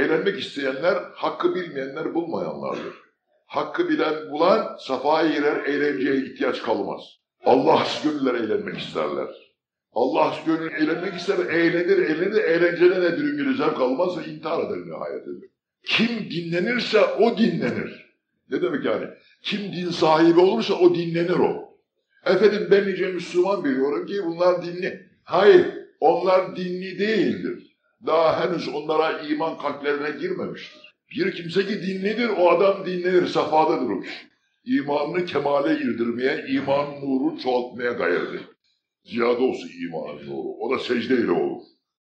Eğlenmek isteyenler hakkı bilmeyenler bulmayanlardır. Hakkı bilen bulan safaya girer, eğlenceye ihtiyaç kalmaz. Allah gönüller eğlenmek isterler. Allah gönül eğlenmek ister, eğlenir, eğlenir, eğlencede nedir ümidi zevk almaz ve intihar eder nihayetinde. Kim dinlenirse o dinlenir. Ne demek yani? Kim din sahibi olursa o dinlenir o. Efendim ben nice Müslüman biliyorum ki bunlar dinli. Hayır, onlar dinli değildir. Daha henüz onlara iman kalplerine girmemiştir. Bir kimse ki dinlidir, o adam dinlenir, safadadır o. İmanını kemale irdirmeye, iman nuru çoğaltmaya gayret Ziyade olsun imanın nuru. O da secdeyle olur.